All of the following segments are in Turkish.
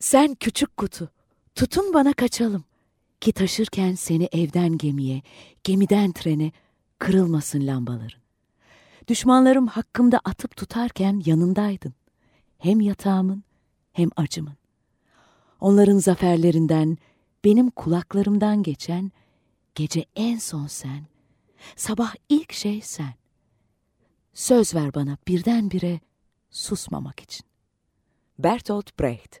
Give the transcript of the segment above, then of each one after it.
Sen küçük kutu, tutun bana kaçalım. Ki taşırken seni evden gemiye, gemiden trene kırılmasın lambaların. Düşmanlarım hakkımda atıp tutarken yanındaydın. Hem yatağımın hem acımın. Onların zaferlerinden, benim kulaklarımdan geçen gece en son sen, sabah ilk şey sen. Söz ver bana birdenbire susmamak için. Bertolt Brecht,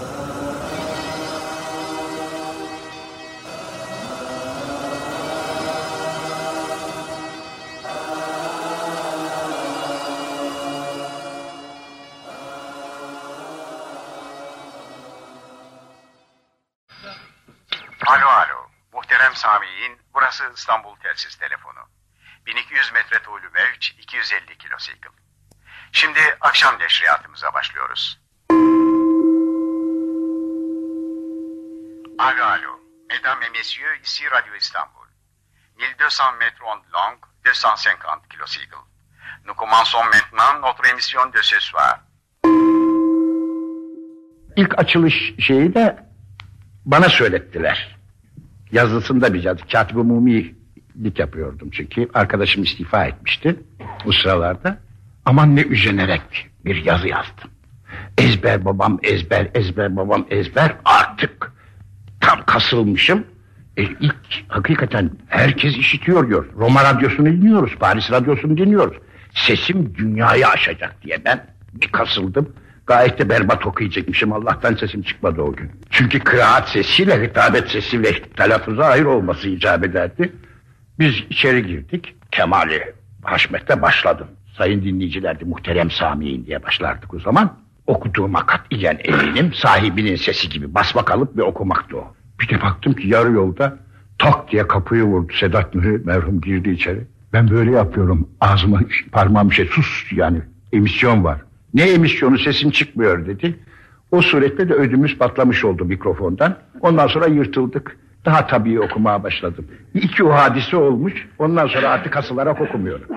İstanbul Telsiz Telefonu. 1200 metre tuğlu mevç 250 kilosikl. Şimdi akşam neşriyatımıza başlıyoruz. Alo alo. Mesdames et messieurs, ici Radio İstanbul. 1200 mètres en long, 250 kilocycles. Nous commençons maintenant notre émission de ce soir. İlk açılış şeyi de bana söylettiler. Yazısında bir yazı. Katip-i Mumi'lik yapıyordum çünkü. Arkadaşım istifa etmişti bu sıralarda. Aman ne üzenerek bir yazı yazdım. Ezber babam ezber, ezber babam ezber. Artık tam kasılmışım. E, ilk hakikaten herkes işitiyor diyor. Roma radyosunu dinliyoruz, Paris radyosunu dinliyoruz. Sesim dünyayı aşacak diye ben bir kasıldım. Gayet de berbat okuyacakmışım. Allah'tan sesim çıkmadı o gün. Çünkü kıraat sesiyle hitabet sesi ve telaffuza ayrı olması icap ederdi. Biz içeri girdik. Kemali Haşmet'te başladım. Sayın dinleyicilerdi muhterem Sami'in diye başlardık o zaman. Okuduğuma katiyen eminim sahibinin sesi gibi basmak alıp ve okumaktı o. Bir de baktım ki yarı yolda tak diye kapıyı vurdu Sedat Nuri merhum girdi içeri. Ben böyle yapıyorum ağzıma parmağım bir şey sus yani emisyon var. Ne emisyonu sesim çıkmıyor dedi. O suretle de ödümüz patlamış oldu mikrofondan. Ondan sonra yırtıldık. Daha tabii okumaya başladım. İki o hadise olmuş. Ondan sonra artık asılarak okumuyorum.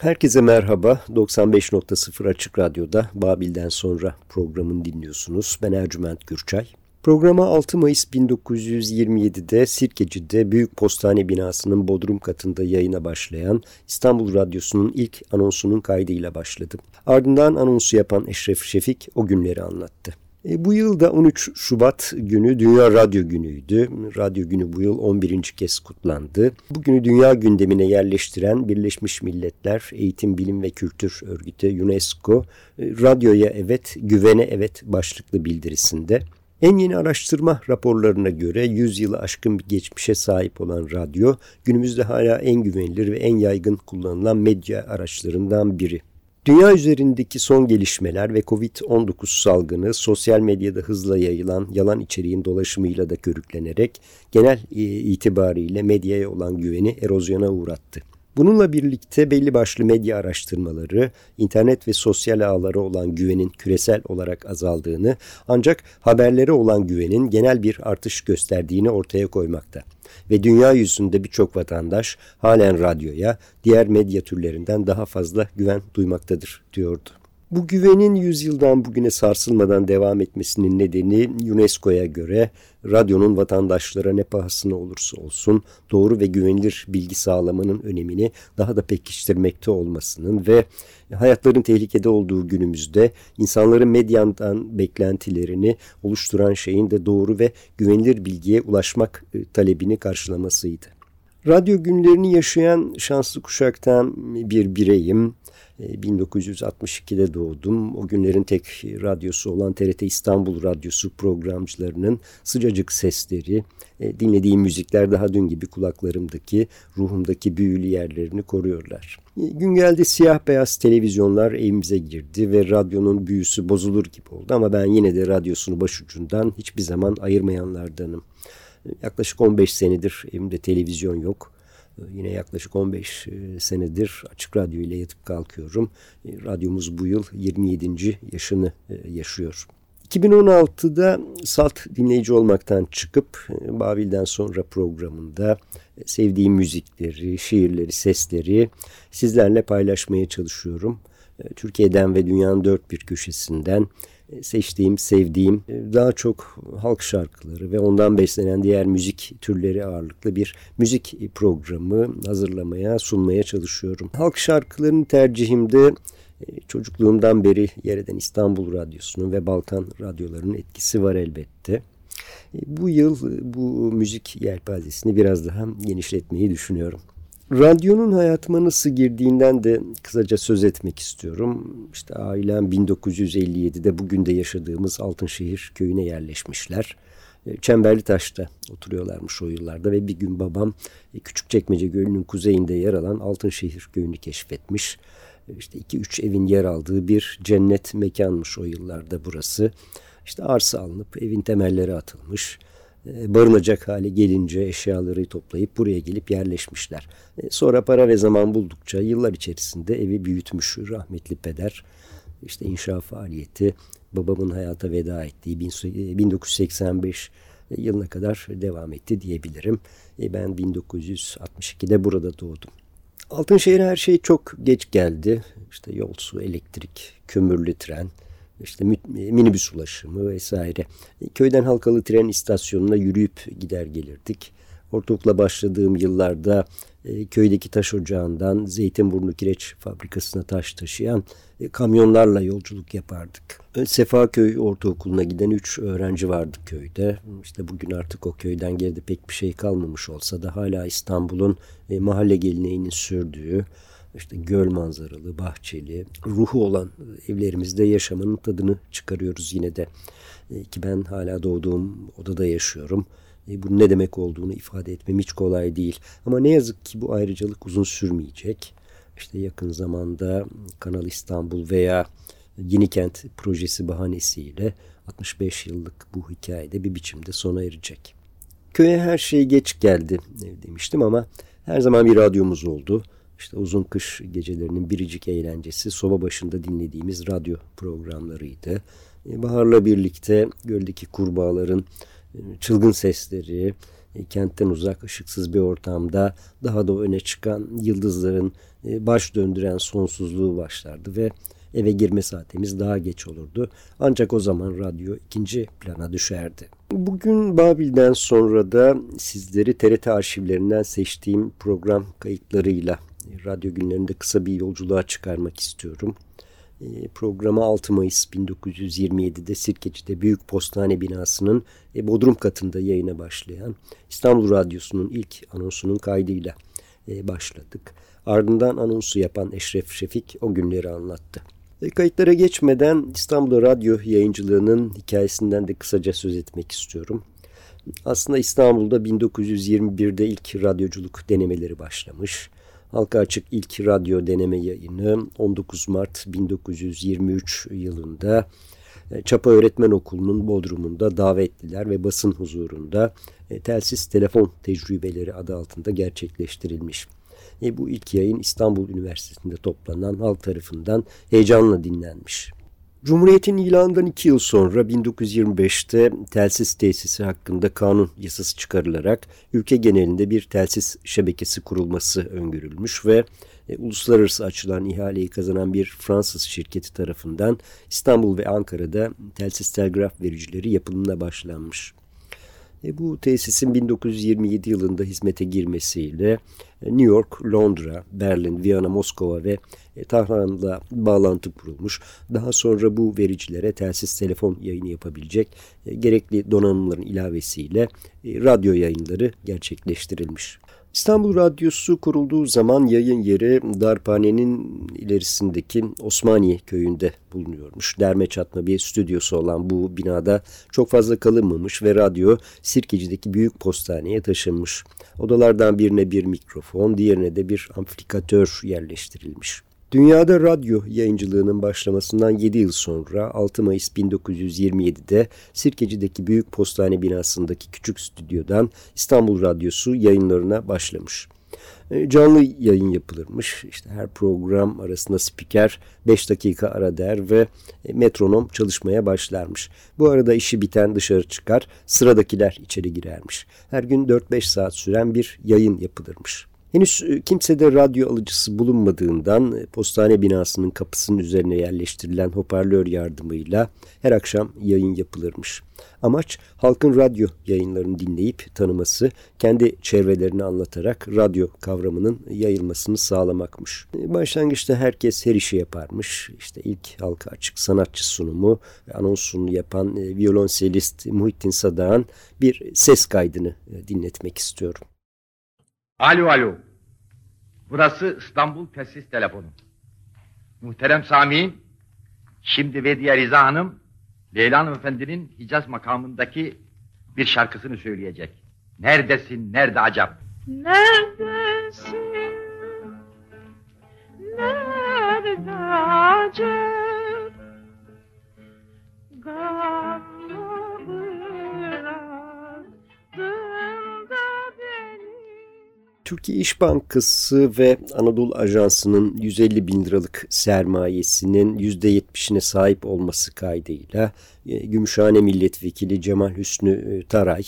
Herkese merhaba. 95.0 Açık Radyo'da Babil'den sonra programını dinliyorsunuz. Ben Ercüment Gürçay. Programa 6 Mayıs 1927'de Sirkeci'de Büyük Postane binasının bodrum katında yayına başlayan İstanbul Radyosu'nun ilk anonsunun kaydıyla başladı. Ardından anonsu yapan Eşref Şefik o günleri anlattı. E, bu yıl da 13 Şubat günü Dünya Radyo Günü'ydü. Radyo Günü bu yıl 11. kez kutlandı. Bugünü dünya gündemine yerleştiren Birleşmiş Milletler Eğitim, Bilim ve Kültür Örgütü UNESCO, e, Radyoya Evet, Güvene Evet başlıklı bildirisinde en yeni araştırma raporlarına göre 100 yılı aşkın bir geçmişe sahip olan radyo günümüzde hala en güvenilir ve en yaygın kullanılan medya araçlarından biri. Dünya üzerindeki son gelişmeler ve Covid-19 salgını sosyal medyada hızla yayılan yalan içeriğin dolaşımıyla da körüklenerek genel e, itibariyle medyaya olan güveni erozyona uğrattı. Bununla birlikte belli başlı medya araştırmaları, internet ve sosyal ağlara olan güvenin küresel olarak azaldığını ancak haberlere olan güvenin genel bir artış gösterdiğini ortaya koymakta. Ve dünya yüzünde birçok vatandaş halen radyoya diğer medya türlerinden daha fazla güven duymaktadır diyordu. Bu güvenin yüzyıldan bugüne sarsılmadan devam etmesinin nedeni UNESCO'ya göre radyonun vatandaşlara ne pahasına olursa olsun doğru ve güvenilir bilgi sağlamanın önemini daha da pekiştirmekte olmasının ve hayatların tehlikede olduğu günümüzde insanların medyandan beklentilerini oluşturan şeyin de doğru ve güvenilir bilgiye ulaşmak e, talebini karşılamasıydı. Radyo günlerini yaşayan şanslı kuşaktan bir bireyim. 1962'de e, doğdum. O günlerin tek radyosu olan TRT İstanbul Radyosu programcılarının sıcacık sesleri, e, dinlediğim müzikler daha dün gibi kulaklarımdaki, ruhumdaki büyülü yerlerini koruyorlar. E, gün geldi siyah beyaz televizyonlar evimize girdi ve radyonun büyüsü bozulur gibi oldu ama ben yine de radyosunu başucundan hiçbir zaman ayırmayanlardanım. Yaklaşık 15 senedir evimde televizyon yok. Yine yaklaşık 15 senedir Açık Radyo ile yatıp kalkıyorum. Radyomuz bu yıl 27. yaşını yaşıyor. 2016'da salt dinleyici olmaktan çıkıp Babil'den sonra programında sevdiğim müzikleri, şiirleri, sesleri sizlerle paylaşmaya çalışıyorum. Türkiye'den ve dünyanın dört bir köşesinden seçtiğim, sevdiğim daha çok halk şarkıları ve ondan beslenen diğer müzik türleri ağırlıklı bir müzik programı hazırlamaya, sunmaya çalışıyorum. Halk şarkılarının tercihimde e, çocukluğumdan beri yer eden İstanbul Radyosu'nun ve Balkan radyolarının etkisi var elbette. E, bu yıl bu müzik yelpazesini biraz daha genişletmeyi düşünüyorum. Radyonun hayatıma nasıl girdiğinden de kısaca söz etmek istiyorum. İşte ailem 1957'de bugün de yaşadığımız Altınşehir köyüne yerleşmişler. E, Çemberli Taş'ta oturuyorlarmış o yıllarda ve bir gün babam Küçükçekmece Gölü'nün kuzeyinde yer alan Altınşehir köyünü keşfetmiş işte iki üç evin yer aldığı bir cennet mekanmış o yıllarda burası. İşte arsa alınıp evin temelleri atılmış. E, barınacak hale gelince eşyaları toplayıp buraya gelip yerleşmişler. E, sonra para ve zaman buldukça yıllar içerisinde evi büyütmüş rahmetli peder. İşte inşa faaliyeti babamın hayata veda ettiği 1985 e, yılına kadar devam etti diyebilirim. Ben 1962'de burada doğdum. Altınşehir'e her şey çok geç geldi. İşte yol, su, elektrik, kömürlü tren, işte minibüs ulaşımı vesaire. Köyden halkalı tren istasyonuna yürüyüp gider gelirdik. Ortaokula başladığım yıllarda e, köydeki taş ocağından Zeytinburnu Kireç Fabrikası'na taş taşıyan e, kamyonlarla yolculuk yapardık. E, Sefaköy Ortaokulu'na giden üç öğrenci vardı köyde. İşte bugün artık o köyden geride pek bir şey kalmamış olsa da hala İstanbul'un e, mahalle geleneğinin sürdüğü işte göl manzaralı, bahçeli, ruhu olan evlerimizde yaşamanın tadını çıkarıyoruz yine de. E, ki ben hala doğduğum odada yaşıyorum. E, bunun ne demek olduğunu ifade etmem hiç kolay değil. Ama ne yazık ki bu ayrıcalık uzun sürmeyecek. İşte yakın zamanda Kanal İstanbul veya Yeni Kent projesi bahanesiyle 65 yıllık bu hikayede bir biçimde sona erecek. Köye her şey geç geldi demiştim ama her zaman bir radyomuz oldu. İşte uzun kış gecelerinin biricik eğlencesi soba başında dinlediğimiz radyo programlarıydı. E, baharla birlikte göldeki kurbağaların e, çılgın sesleri, e, kentten uzak ışıksız bir ortamda daha da öne çıkan yıldızların baş döndüren sonsuzluğu başlardı ve eve girme saatimiz daha geç olurdu. Ancak o zaman radyo ikinci plana düşerdi. Bugün Babil'den sonra da sizleri TRT arşivlerinden seçtiğim program kayıtlarıyla radyo günlerinde kısa bir yolculuğa çıkarmak istiyorum. E, programa 6 Mayıs 1927'de Sirkeci'de Büyük Postane binasının e, Bodrum katında yayına başlayan İstanbul Radyosu'nun ilk anonsunun kaydıyla e, başladık. Ardından anonsu yapan Eşref Şefik o günleri anlattı. Kayıtlara geçmeden İstanbul Radyo yayıncılığının hikayesinden de kısaca söz etmek istiyorum. Aslında İstanbul'da 1921'de ilk radyoculuk denemeleri başlamış. Halka Açık ilk radyo deneme yayını 19 Mart 1923 yılında e, Çapa Öğretmen Okulu'nun Bodrum'unda davetliler ve basın huzurunda e, telsiz telefon tecrübeleri adı altında gerçekleştirilmiş. E, bu ilk yayın İstanbul Üniversitesi'nde toplanan halk tarafından heyecanla dinlenmiş. Cumhuriyet'in ilanından iki yıl sonra 1925'te telsiz tesisi hakkında kanun yasası çıkarılarak ülke genelinde bir telsiz şebekesi kurulması öngörülmüş ve e, uluslararası açılan ihaleyi kazanan bir Fransız şirketi tarafından İstanbul ve Ankara'da telsiz telgraf vericileri yapımına başlanmış. E, bu tesisin 1927 yılında hizmete girmesiyle e, New York, Londra, Berlin, Viyana, Moskova ve e, Tahran'la bağlantı kurulmuş. Daha sonra bu vericilere telsiz telefon yayını yapabilecek e, gerekli donanımların ilavesiyle radyo yayınları gerçekleştirilmiş. İstanbul Radyosu kurulduğu zaman yayın yeri Darphane'nin ilerisindeki Osmaniye köyünde bulunuyormuş. Derme çatma bir stüdyosu olan bu binada çok fazla kalınmamış ve radyo Sirkeci'deki büyük postaneye taşınmış. Odalardan birine bir mikrofon, diğerine de bir amplifikatör yerleştirilmiş. Dünyada radyo yayıncılığının başlamasından 7 yıl sonra 6 Mayıs 1927'de Sirkeci'deki Büyük Postane binasındaki küçük stüdyodan İstanbul Radyosu yayınlarına başlamış. E, canlı yayın yapılırmış. İşte her program arasında spiker 5 dakika ara der ve e, metronom çalışmaya başlarmış. Bu arada işi biten dışarı çıkar, sıradakiler içeri girermiş. Her gün 4-5 saat süren bir yayın yapılırmış. Henüz e, kimsede radyo alıcısı bulunmadığından e, postane binasının kapısının üzerine yerleştirilen hoparlör yardımıyla her akşam yayın yapılırmış. Amaç halkın radyo yayınlarını dinleyip tanıması, kendi çevrelerini anlatarak radyo kavramının yayılmasını sağlamakmış. E, başlangıçta herkes her işi yaparmış. İşte ilk halka açık sanatçı sunumu anonsunu yapan violonselist Muhittin Sadağ'ın bir ses kaydını dinletmek istiyorum. Alo alo. Burası İstanbul Tesis Telefonu. Muhterem Sami, şimdi Vediye Riza Hanım, Leyla Hanım Efendi'nin Hicaz makamındaki bir şarkısını söyleyecek. Neredesin, nerede acaba? Neredesin, nerede acaba? Türkiye İş Bankası ve Anadolu Ajansı'nın 150 bin liralık sermayesinin %70'ine sahip olması kaydıyla e, Gümüşhane Milletvekili Cemal Hüsnü e, Taray,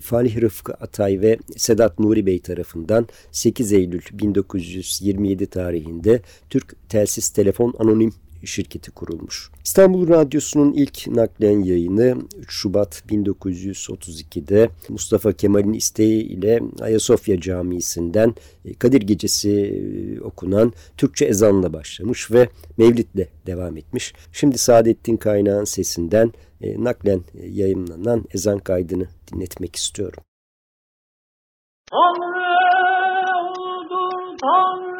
Falih Rıfkı Atay ve Sedat Nuri Bey tarafından 8 Eylül 1927 tarihinde Türk Telsiz Telefon Anonim şirketi kurulmuş. İstanbul Radyosu'nun ilk naklen yayını 3 Şubat 1932'de Mustafa Kemal'in isteği ile Ayasofya Camii'sinden e, Kadir Gecesi e, okunan Türkçe ezanla başlamış ve Mevlid'le devam etmiş. Şimdi Saadettin Kaynağ'ın sesinden e, naklen yayınlanan ezan kaydını dinletmek istiyorum. Tanrı uludur Tanrı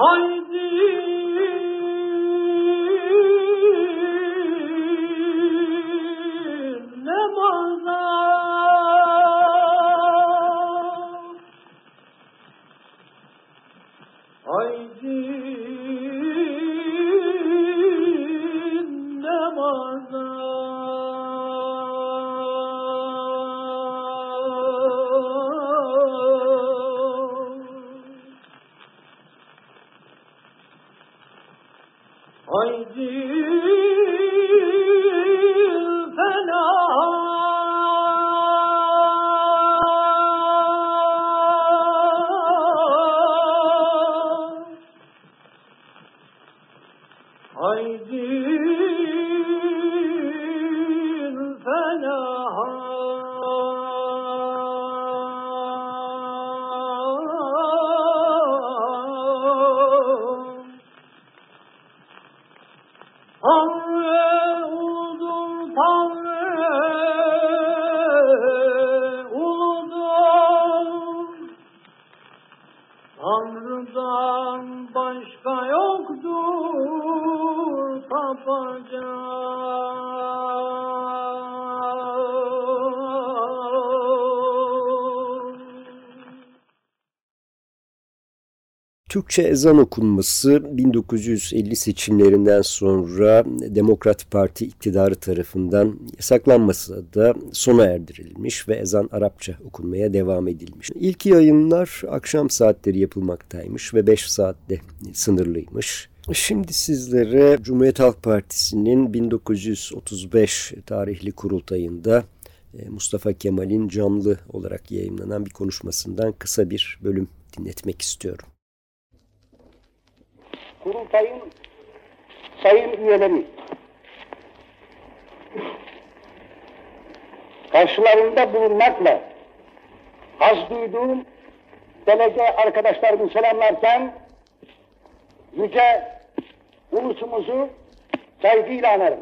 我一 Türkçe ezan okunması 1950 seçimlerinden sonra Demokrat Parti iktidarı tarafından yasaklanması da sona erdirilmiş ve ezan Arapça okunmaya devam edilmiş. İlk yayınlar akşam saatleri yapılmaktaymış ve 5 saatte sınırlıymış. Şimdi sizlere Cumhuriyet Halk Partisi'nin 1935 tarihli kurultayında e, Mustafa Kemal'in canlı olarak yayınlanan bir konuşmasından kısa bir bölüm dinletmek istiyorum. Kurultayın sayın üyeleri, karşılarında bulunmakla haz duyduğum delege arkadaşlarımı selamlarken yüce ulusumuzu saygıyla anarım.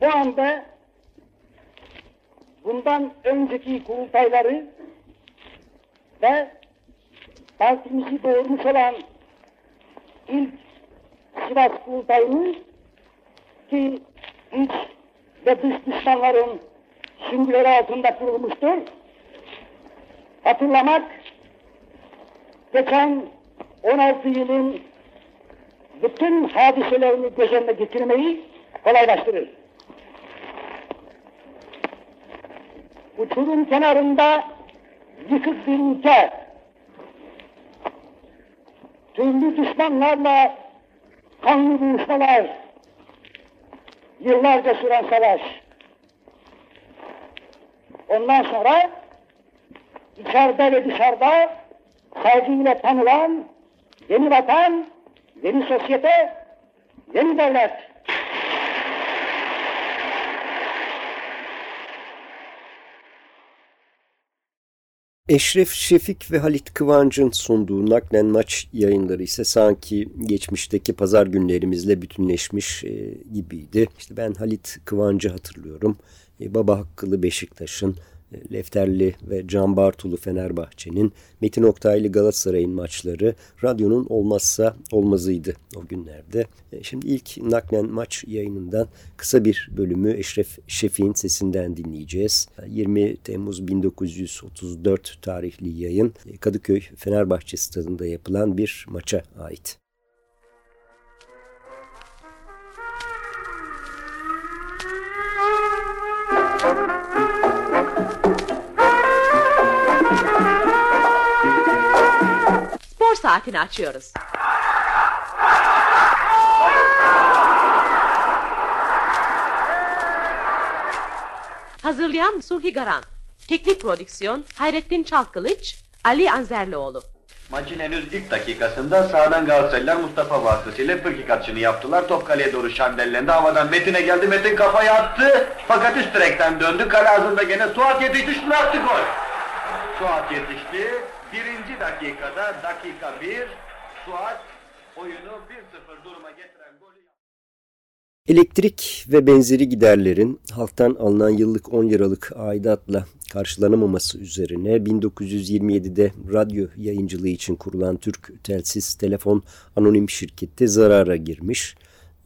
Bu anda bundan önceki kurultayları ve partimizi doğurmuş olan ilk Sivas kurultayını ki iç ve dış düşmanların süngüleri altında kurulmuştur. Hatırlamak, geçen 16 yılın bütün hadiselerini göz önüne getirmeyi kolaylaştırır. Uçurum kenarında yıkık bir ülke, türlü düşmanlarla kanlı buluşmalar, yıllarca süren savaş. Ondan sonra içeride ve dışarıda saygıyla tanılan yeni vatan, yeni sosyete, yeni devlet. Eşref Şefik ve Halit Kıvanç'ın sunduğu naklen maç yayınları ise sanki geçmişteki pazar günlerimizle bütünleşmiş e, gibiydi. İşte ben Halit Kıvanç'ı hatırlıyorum. E, Baba Hakkılı Beşiktaş'ın, Lefterli ve Can Bartulu Fenerbahçe'nin, Metin Oktaylı Galatasaray'ın maçları radyonun olmazsa olmazıydı o günlerde. E, Şimdi ilk naklen maç yayınından kısa bir bölümü Eşref Şefik'in sesinden dinleyeceğiz. 20 Temmuz 1934 tarihli yayın e, Kadıköy Fenerbahçe stadında yapılan bir maça ait. Saatini açıyoruz. Hazırlayan Sulhi Garan. Teknik prodüksiyon Hayrettin Çalkılıç, Ali Anzerlioğlu. Maçın henüz ilk dakikasında sağdan Galatasaraylılar Mustafa vasıtasıyla frikik atışını yaptılar. Top kaleye doğru şandellendi. Havadan Metin'e geldi. Metin kafayı attı. Fakat üst direkten döndü. Kale ağzında gene Suat yetişti. Şunu attı gol. Suat yetişti. Birinci dakikada dakika bir. Suat oyunu 1-0 duruma getiren golü. Elektrik ve benzeri giderlerin halktan alınan yıllık 10 liralık aidatla karşılanamaması üzerine 1927'de radyo yayıncılığı için kurulan Türk Telsiz Telefon Anonim Şirketi zarara girmiş.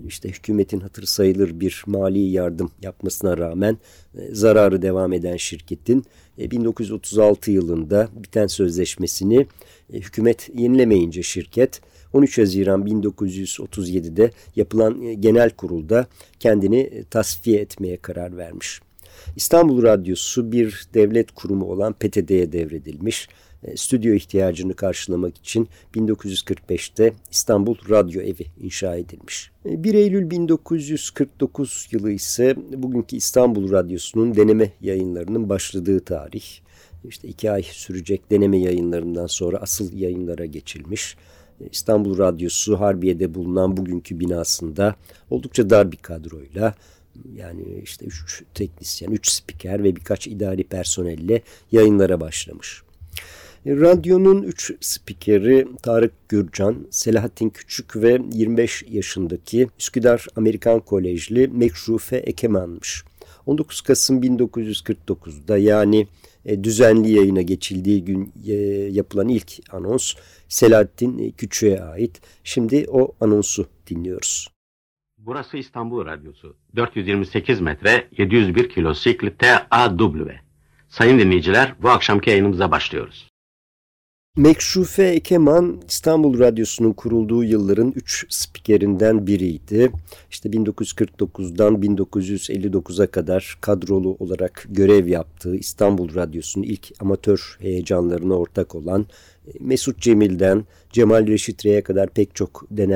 İşte hükümetin hatır sayılır bir mali yardım yapmasına rağmen e, zararı devam eden şirketin e, 1936 yılında biten sözleşmesini e, hükümet yenilemeyince şirket 13 Haziran 1937'de yapılan e, genel kurulda kendini e, tasfiye etmeye karar vermiş. İstanbul Radyosu bir devlet kurumu olan PTD'ye devredilmiş. E, Stüdyo ihtiyacını karşılamak için 1945'te İstanbul Radyo Evi inşa edilmiş. E, 1 Eylül 1949 yılı ise bugünkü İstanbul Radyosu'nun deneme yayınlarının başladığı tarih. İşte iki ay sürecek deneme yayınlarından sonra asıl yayınlara geçilmiş. E, İstanbul Radyosu Harbiye'de bulunan bugünkü binasında oldukça dar bir kadroyla yani işte üç teknisyen, üç spiker ve birkaç idari personelle yayınlara başlamış. E, Radyonun üç spikeri Tarık Gürcan, Selahattin Küçük ve 25 yaşındaki Üsküdar Amerikan Kolejli Mekşufe Ekeman'mış. 19 Kasım 1949'da yani e, düzenli yayına geçildiği gün e, yapılan ilk anons Selahattin Küçük'e ait. Şimdi o anonsu dinliyoruz. Burası İstanbul Radyosu. 428 metre 701 kilo sikli TAW. Sayın dinleyiciler bu akşamki yayınımıza başlıyoruz. Mekşufe Ekeman İstanbul Radyosu'nun kurulduğu yılların üç spikerinden biriydi. İşte 1949'dan 1959'a kadar kadrolu olarak görev yaptığı İstanbul Radyosu'nun ilk amatör heyecanlarına ortak olan e, Mesut Cemil'den Cemal Reşit Rey'e kadar pek çok e,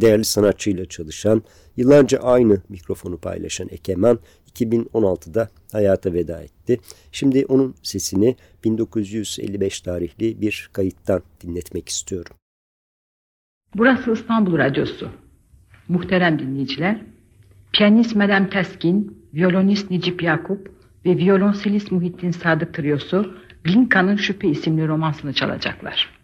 değerli sanatçıyla çalışan, yıllarca aynı mikrofonu paylaşan Ekeman 2016'da hayata veda etti. Şimdi onun sesini 1955 tarihli bir kayıttan dinletmek istiyorum. Burası İstanbul Radyosu. Muhterem dinleyiciler, piyanist Madame Teskin, violonist Necip Yakup ve violonselist Muhittin Sadık Triosu Linka'nın Şüphe isimli romansını çalacaklar.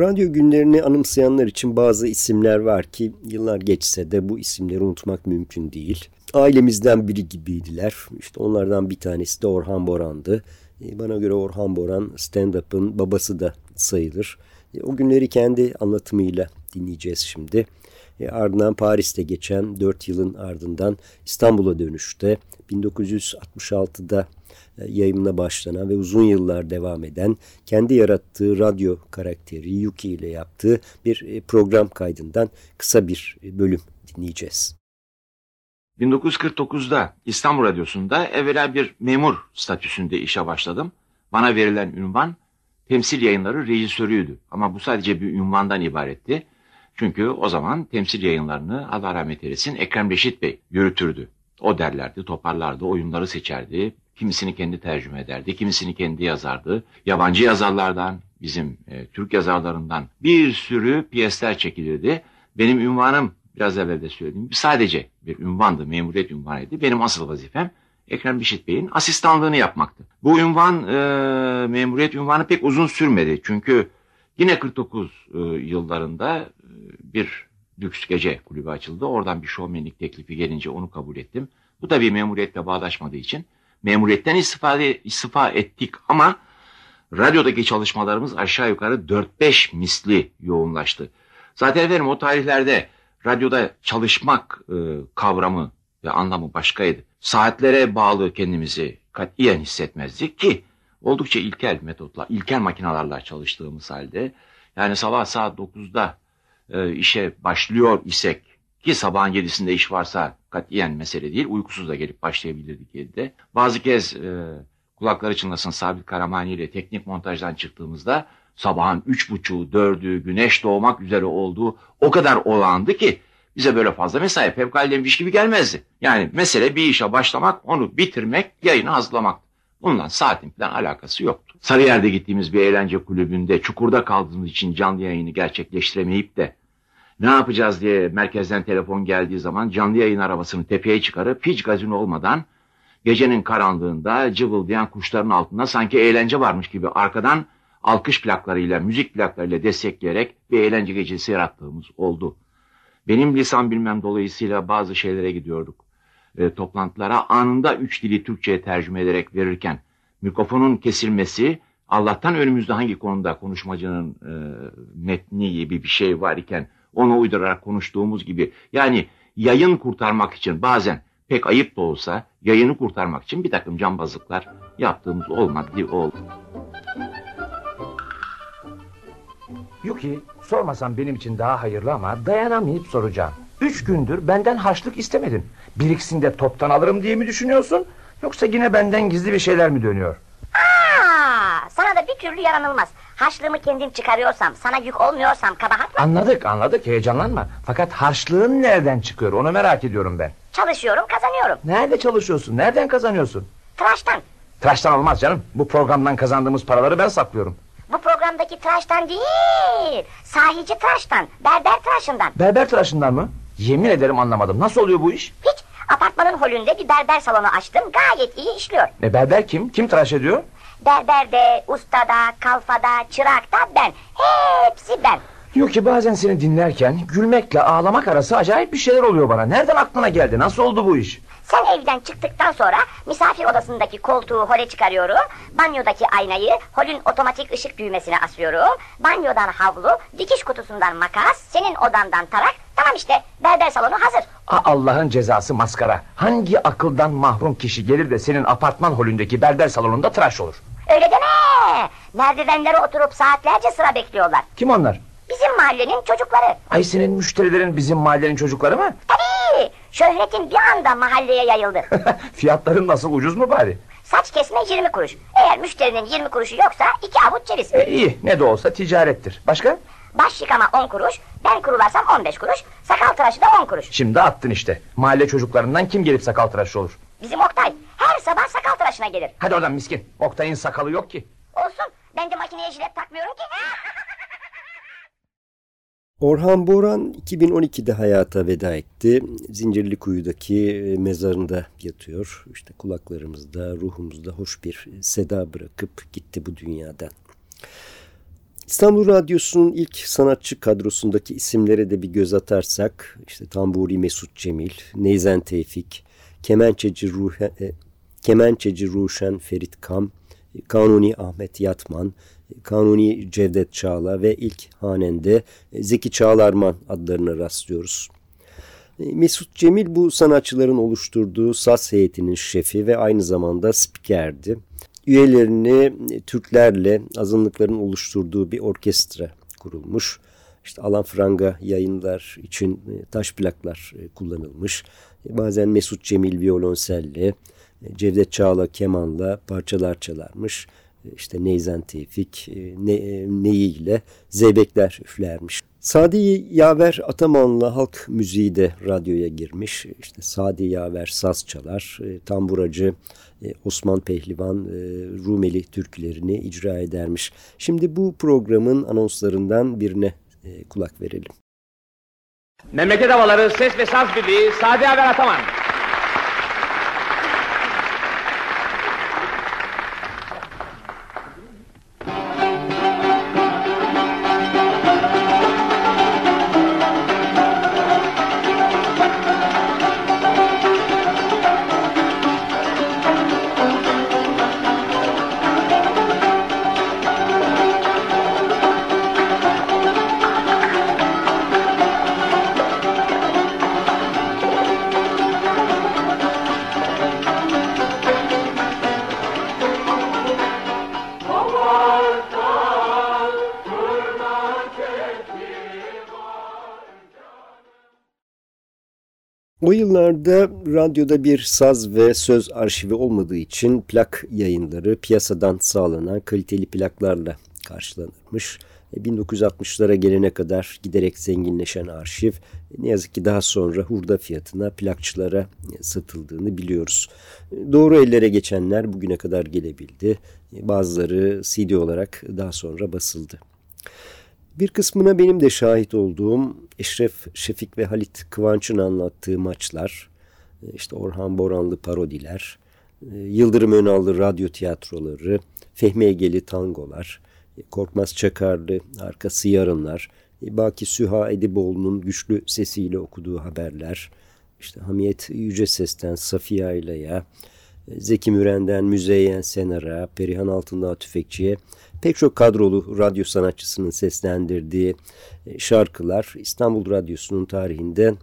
Radyo günlerini anımsayanlar için bazı isimler var ki yıllar geçse de bu isimleri unutmak mümkün değil. Ailemizden biri gibiydiler. İşte onlardan bir tanesi de Orhan Boran'dı. E, bana göre Orhan Boran stand-up'ın babası da sayılır. E, o günleri kendi anlatımıyla dinleyeceğiz şimdi. E, ardından Paris'te geçen 4 yılın ardından İstanbul'a dönüşte 1966'da e, yayımına başlanan ve uzun yıllar devam eden kendi yarattığı radyo karakteri Yuki ile yaptığı bir e, program kaydından kısa bir e, bölüm dinleyeceğiz. 1949'da İstanbul Radyosu'nda evvela bir memur statüsünde işe başladım. Bana verilen ünvan temsil yayınları rejisörüydü. Ama bu sadece bir ünvandan ibaretti. Çünkü o zaman temsil yayınlarını Allah rahmet eylesin Ekrem Reşit Bey yürütürdü. O derlerdi, toparlardı, oyunları seçerdi, Kimisini kendi tercüme ederdi, kimisini kendi yazardı. Yabancı yazarlardan, bizim e, Türk yazarlarından bir sürü piyesler çekilirdi. Benim ünvanım biraz evvel de söylediğim sadece bir ünvandı, memuriyet ünvanıydı. Benim asıl vazifem Ekrem Bişit Bey'in asistanlığını yapmaktı. Bu ünvan, e, memuriyet ünvanı pek uzun sürmedi. Çünkü yine 49 e, yıllarında e, bir lüks gece kulübü açıldı. Oradan bir şovmenlik teklifi gelince onu kabul ettim. Bu da bir memuriyetle bağdaşmadığı için memuriyetten istifade, istifa ettik ama radyodaki çalışmalarımız aşağı yukarı 4-5 misli yoğunlaştı. Zaten efendim o tarihlerde radyoda çalışmak e, kavramı ve anlamı başkaydı. Saatlere bağlı kendimizi katiyen hissetmezdik ki oldukça ilkel metotla, ilkel makinalarla çalıştığımız halde yani sabah saat 9'da e, işe başlıyor isek ki sabahın yedisinde iş varsa katiyen mesele değil. Uykusuz da gelip başlayabilirdik evde. Bazı kez e, kulakları çınlasın Sabit Karamani ile teknik montajdan çıktığımızda sabahın üç buçuğu, dördü, güneş doğmak üzere olduğu o kadar olağandı ki bize böyle fazla mesai fevkaladeymiş gibi gelmezdi. Yani mesele bir işe başlamak, onu bitirmek, yayını hazırlamak. Bundan saatin falan alakası yoktu. Sarıyer'de gittiğimiz bir eğlence kulübünde çukurda kaldığımız için canlı yayını gerçekleştiremeyip de ne yapacağız diye merkezden telefon geldiği zaman canlı yayın arabasını tepeye çıkarıp hiç gazino olmadan gecenin karanlığında cıvıldayan kuşların altında sanki eğlence varmış gibi arkadan alkış plaklarıyla, müzik plaklarıyla destekleyerek bir eğlence gecesi yarattığımız oldu. Benim lisan bilmem dolayısıyla bazı şeylere gidiyorduk. E, toplantılara anında üç dili Türkçe'ye tercüme ederek verirken mikrofonun kesilmesi Allah'tan önümüzde hangi konuda konuşmacının e, metni gibi bir şey var iken ona uydurarak konuştuğumuz gibi yani yayın kurtarmak için bazen pek ayıp da olsa yayını kurtarmak için bir takım cambazlıklar yaptığımız olmadı oldu. Yuki sormasam benim için daha hayırlı ama dayanamayıp soracağım. Üç gündür benden harçlık istemedin. Biriksin de toptan alırım diye mi düşünüyorsun? Yoksa yine benden gizli bir şeyler mi dönüyor? Aa, sana da bir türlü yaranılmaz. Harçlığımı kendim çıkarıyorsam, sana yük olmuyorsam kabahat mı? Anladık anladık heyecanlanma. Fakat harçlığın nereden çıkıyor onu merak ediyorum ben. Çalışıyorum kazanıyorum. Nerede çalışıyorsun? Nereden kazanıyorsun? Tıraştan. Tıraştan olmaz canım. Bu programdan kazandığımız paraları ben saklıyorum. Bu programdaki tıraştan değil. Sahici tıraştan. Berber tıraşından. Berber tıraşından mı? Yemin ederim anlamadım. Nasıl oluyor bu iş? Hiç Apartmanın holünde bir berber salonu açtım. Gayet iyi işliyor. E berber kim? Kim tıraş ediyor? Berberde, ustada, kalfada, çırakta ben. Hepsi ben. Diyor ki bazen seni dinlerken gülmekle ağlamak arası acayip bir şeyler oluyor bana. Nereden aklına geldi? Nasıl oldu bu iş? Sen evden çıktıktan sonra misafir odasındaki koltuğu hole çıkarıyorum. Banyodaki aynayı holün otomatik ışık düğmesine asıyorum. Banyodan havlu, dikiş kutusundan makas, senin odandan tarak. Tamam işte berber salonu hazır. Allah'ın cezası maskara. Hangi akıldan mahrum kişi gelir de senin apartman holündeki berber salonunda tıraş olur? Öyle deme. Merdivenlere oturup saatlerce sıra bekliyorlar. Kim onlar? Bizim mahallenin çocukları. Ay senin müşterilerin bizim mahallenin çocukları mı? Tabii. Şöhretin bir anda mahalleye yayıldı. Fiyatların nasıl ucuz mu bari? Saç kesme 20 kuruş. Eğer müşterinin 20 kuruşu yoksa iki avuç ceviz. E, iyi ne de olsa ticarettir. Başka? Baş yıkama 10 kuruş, ben kurularsam 15 kuruş, sakal tıraşı da 10 kuruş. Şimdi attın işte. Mahalle çocuklarından kim gelip sakal tıraşı olur? Bizim Oktay her sabah sakal tıraşına gelir. Hadi oradan miskin. Oktay'ın sakalı yok ki. Olsun ben de makineye jilet takmıyorum ki. Orhan Boran 2012'de hayata veda etti. Zincirlikuyu'daki e, mezarında yatıyor. İşte kulaklarımızda, ruhumuzda hoş bir seda bırakıp gitti bu dünyadan. İstanbul Radyosu'nun ilk sanatçı kadrosundaki isimlere de bir göz atarsak, işte Tamburi Mesut Cemil, Neyzen Tevfik, Kemençeci, Ruhe, e, Kemençeci Ruşen Ferit Kam, Kanuni Ahmet Yatman, Kanuni Cevdet Çağla ve ilk hanende Zeki Çağlarman adlarına rastlıyoruz. Mesut Cemil bu sanatçıların oluşturduğu saz heyetinin şefi ve aynı zamanda spikerdi. Üyelerini Türklerle azınlıkların oluşturduğu bir orkestra kurulmuş. İşte Alan Franga yayınlar için taş plaklar kullanılmış. Bazen Mesut Cemil violonselle, Cevdet Çağla kemanla parçalar çalarmış. İşte Neyzen Tevfik ne, Neyi ile zeybekler üflermiş. Sadi Yaver Ataman'la halk müziği de radyoya girmiş. İşte Sadi Yaver saz çalar, tamburacı Osman Pehlivan Rumeli türkülerini icra edermiş. Şimdi bu programın anonslarından birine kulak verelim. Memleket havaları ses ve saz birliği Sadi Yaver Ataman. O yıllarda radyoda bir saz ve söz arşivi olmadığı için plak yayınları piyasadan sağlanan kaliteli plaklarla karşılanırmış. 1960'lara gelene kadar giderek zenginleşen arşiv ne yazık ki daha sonra hurda fiyatına plakçılara satıldığını biliyoruz. Doğru ellere geçenler bugüne kadar gelebildi. Bazıları CD olarak daha sonra basıldı. Bir kısmına benim de şahit olduğum Eşref Şefik ve Halit Kıvanç'ın anlattığı maçlar, işte Orhan Boranlı parodiler, Yıldırım Önallı radyo tiyatroları, Fehmi Egeli tangolar, Korkmaz Çakarlı arkası yarınlar, Baki Süha Ediboğlu'nun güçlü sesiyle okuduğu haberler, işte Hamiyet Yüce Ses'ten Safiye Ayla'ya, Zeki Müren'den Müzeyyen Senar'a, Perihan Altındağ Tüfekçi'ye pek çok kadrolu radyo sanatçısının seslendirdiği şarkılar İstanbul Radyosu'nun tarihinde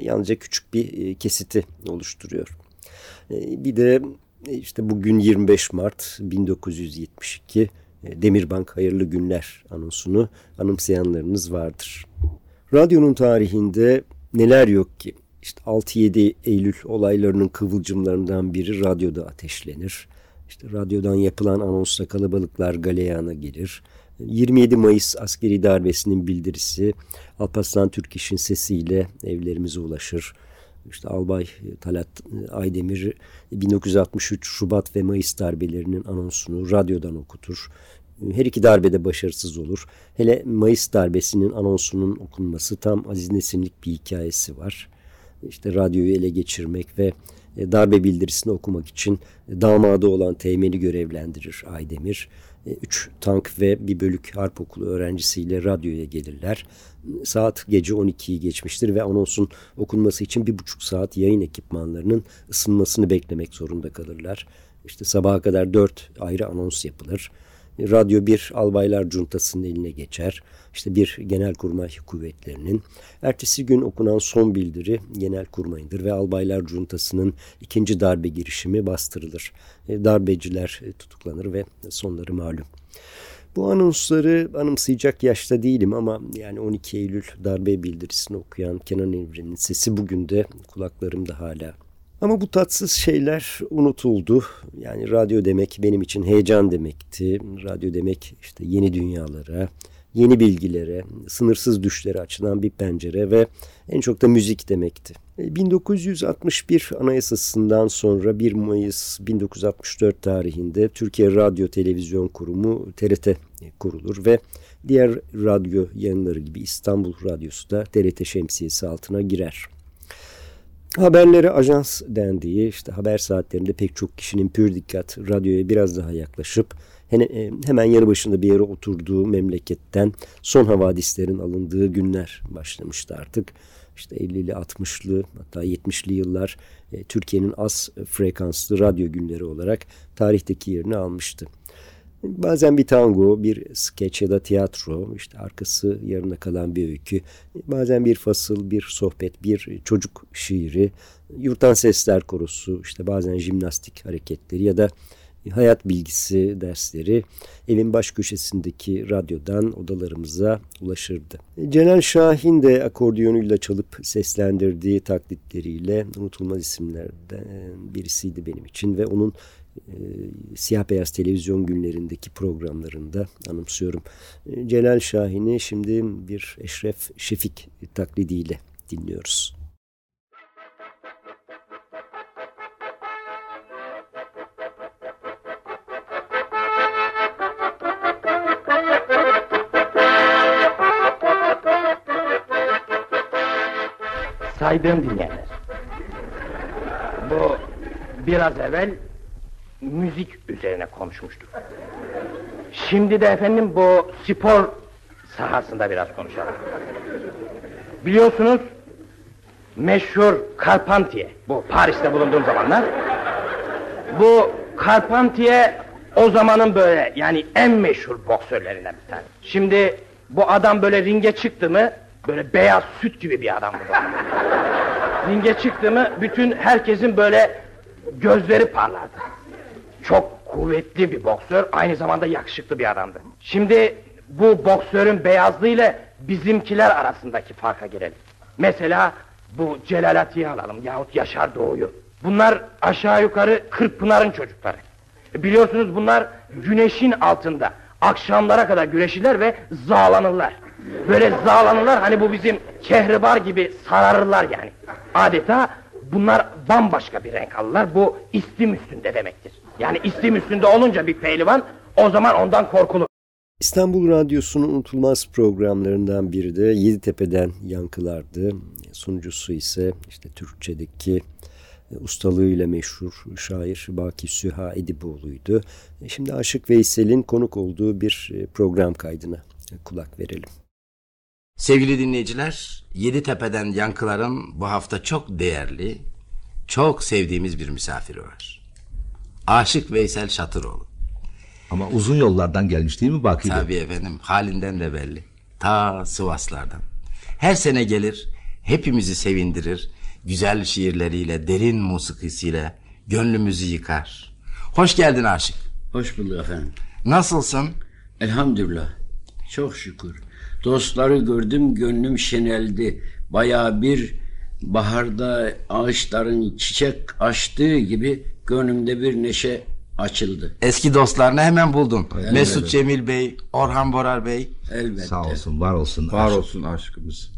yalnızca küçük bir kesiti oluşturuyor. Bir de işte bugün 25 Mart 1972 Demirbank Hayırlı Günler anonsunu anımsayanlarınız vardır. Radyonun tarihinde neler yok ki? İşte 6-7 Eylül olaylarının kıvılcımlarından biri radyoda ateşlenir. İşte radyodan yapılan anonsla kalabalıklar galeyana gelir. 27 Mayıs askeri darbesinin bildirisi Alparslan Türkeş'in sesiyle evlerimize ulaşır. İşte Albay Talat Aydemir 1963 Şubat ve Mayıs darbelerinin anonsunu radyodan okutur. Her iki darbede başarısız olur. Hele Mayıs darbesinin anonsunun okunması tam Aziz Nesinlik bir hikayesi var. işte radyoyu ele geçirmek ve e, darbe bildirisini okumak için damadı olan Teğmen'i görevlendirir Aydemir. Üç tank ve bir bölük harp okulu öğrencisiyle radyoya gelirler. Saat gece 12'yi geçmiştir ve anonsun okunması için bir buçuk saat yayın ekipmanlarının ısınmasını beklemek zorunda kalırlar. İşte sabaha kadar dört ayrı anons yapılır. Radyo bir albaylar cuntasının eline geçer. İşte bir genel kurmay kuvvetlerinin. Ertesi gün okunan son bildiri genel kurmayındır ve albaylar cuntasının ikinci darbe girişimi bastırılır. E, darbeciler tutuklanır ve sonları malum. Bu anonsları anımsayacak yaşta değilim ama yani 12 Eylül darbe bildirisini okuyan Kenan Evren'in sesi bugün de kulaklarımda hala. Ama bu tatsız şeyler unutuldu. Yani radyo demek benim için heyecan demekti. Radyo demek işte yeni dünyalara, yeni bilgilere, sınırsız düşlere açılan bir pencere ve en çok da müzik demekti. 1961 e, Anayasası'ndan sonra 1 Mayıs 1964 tarihinde Türkiye Radyo Televizyon Kurumu TRT kurulur ve diğer radyo yayınları gibi İstanbul Radyosu da TRT şemsiyesi altına girer. Haberlere ajans dendiği işte haber saatlerinde pek çok kişinin pür dikkat radyoya biraz daha yaklaşıp e, hemen yanı başında bir yere oturduğu memleketten son havadislerin alındığı günler başlamıştı artık. İşte 50'li 60'lı hatta 70'li yıllar e, Türkiye'nin az frekanslı radyo günleri olarak tarihteki yerini almıştı. Bazen bir tango, bir skeç ya da tiyatro, işte arkası yarına kalan bir öykü, bazen bir fasıl, bir sohbet, bir çocuk şiiri, yurttan sesler korosu, işte bazen jimnastik hareketleri ya da hayat bilgisi dersleri evin baş köşesindeki radyodan odalarımıza ulaşırdı. Celal Şahin de akordiyonuyla çalıp seslendirdiği taklitleriyle unutulmaz isimlerden birisiydi benim için ve onun e, siyah beyaz televizyon günlerindeki programlarında anımsıyorum. E, Celal Şahin'i şimdi bir Eşref Şefik taklidiyle dinliyoruz. Saydığım dinleyenler. Bu biraz evvel müzik üzerine konuşmuştuk. Şimdi de efendim bu spor sahasında biraz konuşalım. Biliyorsunuz meşhur Carpentier, bu Paris'te bulunduğum zamanlar. Bu Carpentier o zamanın böyle yani en meşhur boksörlerinden bir tane. Şimdi bu adam böyle ringe çıktı mı böyle beyaz süt gibi bir adam bu. ringe çıktı mı bütün herkesin böyle gözleri parlardı. Çok kuvvetli bir boksör, aynı zamanda yakışıklı bir adamdı. Şimdi bu boksörün beyazlığıyla bizimkiler arasındaki farka gelelim. Mesela bu Celal Atiye alalım yahut Yaşar Doğu'yu. Bunlar aşağı yukarı Kırkpınar'ın çocukları. Biliyorsunuz bunlar güneşin altında akşamlara kadar güreşirler ve zağlanırlar. Böyle zağlanırlar hani bu bizim kehribar gibi sararırlar yani. Adeta bunlar bambaşka bir renk alırlar. Bu istim üstünde demektir. Yani istim üstünde olunca bir pehlivan o zaman ondan korkulur. İstanbul Radyosu'nun unutulmaz programlarından biri de Yeditepe'den yankılardı. Sunucusu ise işte Türkçedeki e, ustalığıyla meşhur şair Baki Süha Ediboğlu'ydu. E, şimdi Aşık Veysel'in konuk olduğu bir e, program kaydına kulak verelim. Sevgili dinleyiciler, Yeditepe'den Yankılar'ın bu hafta çok değerli, çok sevdiğimiz bir misafiri var. Aşık Veysel Şatıroğlu. Ama uzun yollardan gelmiş değil mi Baki Tabii efendim, halinden de belli. Ta Sivaslardan. Her sene gelir, hepimizi sevindirir, güzel şiirleriyle, derin musikisiyle gönlümüzü yıkar. Hoş geldin Aşık. Hoş bulduk efendim. Nasılsın? Elhamdülillah. Çok şükür. Dostları gördüm gönlüm şeneldi. Baya bir baharda ağaçların çiçek açtığı gibi gönlümde bir neşe açıldı. Eski dostlarını hemen buldun. Elbette. Mesut Cemil Bey, Orhan Borar Bey. Elbette. Sağ olsun, var olsun. Var aşk. olsun aşkımız.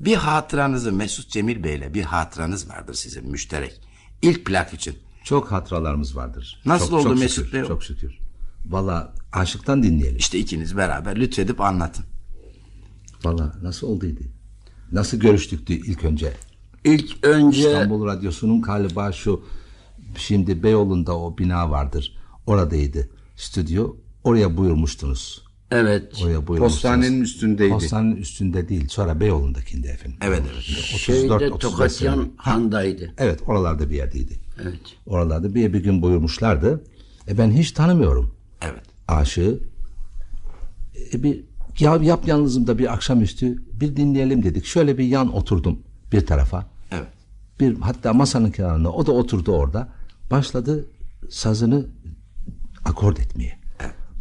Bir hatıranızı Mesut Cemil Bey'le bir hatıranız vardır sizin müşterek. İlk plak için. Çok hatıralarımız vardır. Nasıl çok, oldu çok Mesut şükür, Bey? Çok şükür. Valla aşıktan dinleyelim. İşte ikiniz beraber lütfedip anlatın. Valla nasıl olduydu? Nasıl görüştüktü ilk önce? İlk önce... İstanbul Radyosu'nun galiba şu şimdi Beyoğlu'nda o bina vardır. Oradaydı stüdyo. Oraya buyurmuştunuz. Evet. Oraya buyurmuştunuz. Postanenin üstündeydi. Postanenin üstünde değil. Sonra Beyoğlu'ndakinde efendim. Evet evet. Şeyde Tokatyan Han'daydı. Evet oralarda bir yerdeydi. Evet. Oralarda bir, bir gün buyurmuşlardı. E ben hiç tanımıyorum. Evet. Aşığı. E bir ya yap yalnızım bir akşamüstü bir dinleyelim dedik. Şöyle bir yan oturdum bir tarafa. Evet. Bir hatta masanın kenarına o da oturdu orada. Başladı sazını akord etmeye.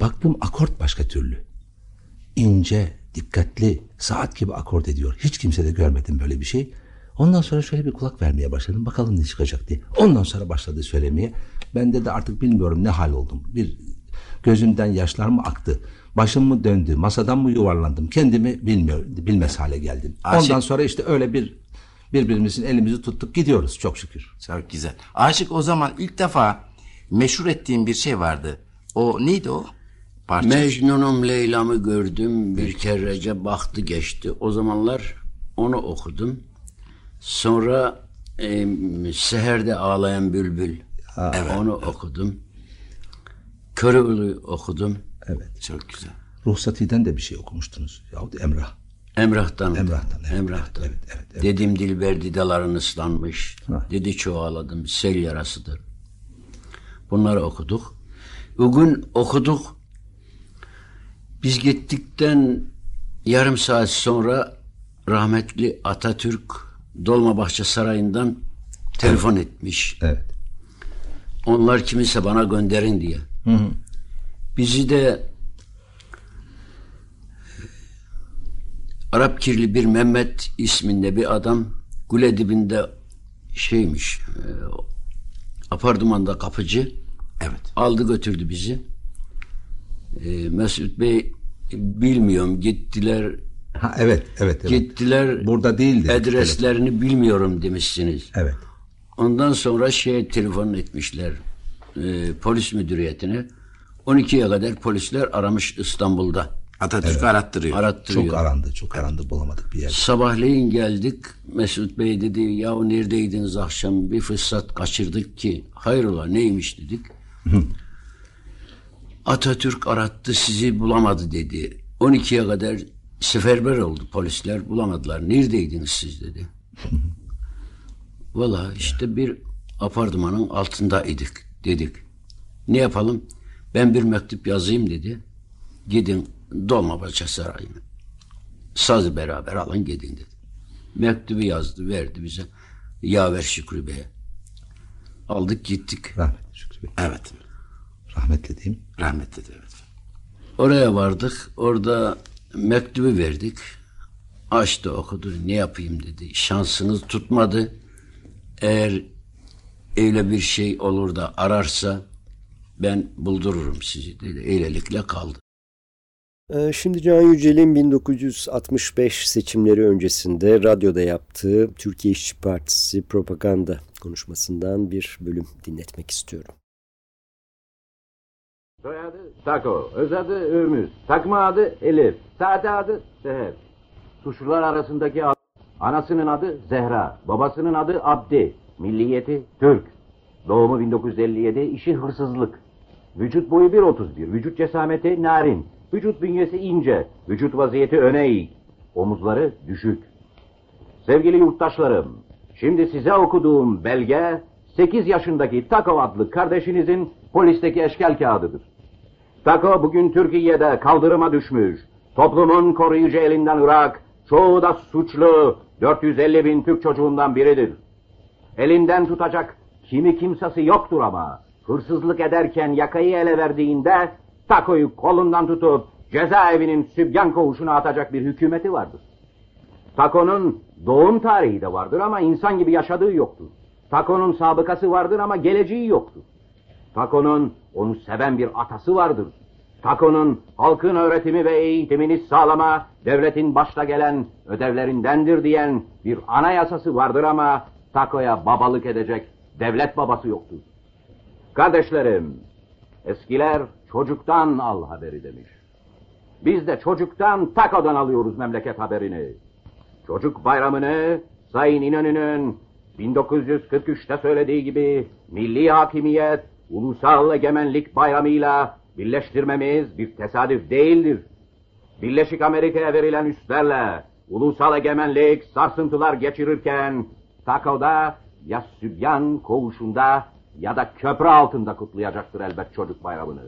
Baktım akort başka türlü. İnce, dikkatli, saat gibi akord ediyor. Hiç kimse de görmedim böyle bir şey. Ondan sonra şöyle bir kulak vermeye başladım. Bakalım ne çıkacak diye. Ondan sonra başladı söylemeye. Bende de artık bilmiyorum ne hal oldum. Bir gözümden yaşlar mı aktı? Başım mı döndü? Masadan mı yuvarlandım? Kendimi bilmiyor, bilmez hale geldim. Aşık- Ondan sonra işte öyle bir birbirimizin elimizi tuttuk gidiyoruz çok şükür. Çok güzel. Aşık o zaman ilk defa meşhur ettiğim bir şey vardı. O neydi o? Parça. Mecnun'um Leyla'mı gördüm bir kerece baktı geçti. O zamanlar onu okudum. Sonra e, Seher'de ağlayan bülbül. Onu okudum. Körülü okudum. Evet. Çok güzel. Ruhsati'den de bir şey okumuştunuz. Yahut Emrah. Emrah'tan. Emrah'tan. Evet, Emrah'tan. Dedim Dilber didaların ıslanmış. Dedi çoğaladım. Sel yarasıdır. Bunları okuduk. Bugün okuduk. Biz gittikten yarım saat sonra rahmetli Atatürk Dolmabahçe Sarayı'ndan telefon etmiş. Evet. Onlar kiminse bana gönderin diye. Hı hı. Bizi de Arap kirli bir Mehmet isminde bir adam kule dibinde şeymiş e, apartmanda kapıcı evet. aldı götürdü bizi. E, Mesut Bey bilmiyorum gittiler. Ha, evet, evet, evet. gittiler burada değildi adreslerini bilmiyorum demişsiniz. Evet. ondan sonra şey telefon etmişler e, polis müdüriyetine. 12'ye kadar polisler aramış İstanbul'da Atatürk Evet. arattırıyor. Arattırıyor. Çok arandı, çok arandı bulamadık bir yer. Sabahleyin geldik. Mesut Bey dedi ya neredeydiniz akşam bir fırsat kaçırdık ki. Hayrola neymiş dedik. Atatürk arattı sizi bulamadı dedi. 12'ye kadar seferber oldu polisler bulamadılar. Neredeydiniz siz dedi. Valla işte bir apartmanın altındaydık dedik. Ne yapalım? Ben bir mektup yazayım dedi. Gidin Dolmabahçe Sarayı'na. Sazı beraber alın gidin dedi. Mektubu yazdı verdi bize. Yaver Şükrü Bey'e. Aldık gittik. Rahmetli Şükrü Bey. Evet. Rahmetli değil mi? Rahmetli de evet. Oraya vardık. Orada mektubu verdik. Açtı okudu. Ne yapayım dedi. Şansınız tutmadı. Eğer öyle bir şey olur da ararsa ben buldururum sizi dedi. Öylelikle kaldı. Ee, Şimdi Can Yücel'in 1965 seçimleri öncesinde radyoda yaptığı Türkiye İşçi Partisi propaganda konuşmasından bir bölüm dinletmek istiyorum. Soyadı Sako, öz adı Ürmüz, takma adı Elif, saate adı Seher. Suçlular arasındaki ad, anasının adı Zehra, babasının adı Abdi, milliyeti Türk. Doğumu 1957, işi hırsızlık. Vücut boyu 1.31, vücut cesameti narin, vücut bünyesi ince, vücut vaziyeti öne eğik, omuzları düşük. Sevgili yurttaşlarım, şimdi size okuduğum belge 8 yaşındaki Tako adlı kardeşinizin polisteki eşkel kağıdıdır. Tako bugün Türkiye'de kaldırıma düşmüş. Toplumun koruyucu elinden ırak, çoğu da suçlu 450 bin Türk çocuğundan biridir. Elinden tutacak kimi kimsesi yoktur ama hırsızlık ederken yakayı ele verdiğinde Tako'yu kolundan tutup cezaevinin sübyan koğuşuna atacak bir hükümeti vardır. Tako'nun doğum tarihi de vardır ama insan gibi yaşadığı yoktur. Tako'nun sabıkası vardır ama geleceği yoktur. Tako'nun onu seven bir atası vardır. Tako'nun halkın öğretimi ve eğitimini sağlama devletin başta gelen ödevlerindendir diyen bir anayasası vardır ama Tako'ya babalık edecek devlet babası yoktur. Kardeşlerim, eskiler çocuktan al haberi demiş. Biz de çocuktan Tako'dan alıyoruz memleket haberini. Çocuk bayramını Sayın İnönü'nün 1943'te söylediği gibi milli hakimiyet, ulusal egemenlik bayramıyla birleştirmemiz bir tesadüf değildir. Birleşik Amerika'ya verilen üstlerle ulusal egemenlik sarsıntılar geçirirken Tako'da ya Sübyan koğuşunda ya da köprü altında kutlayacaktır elbet çocuk bayramını.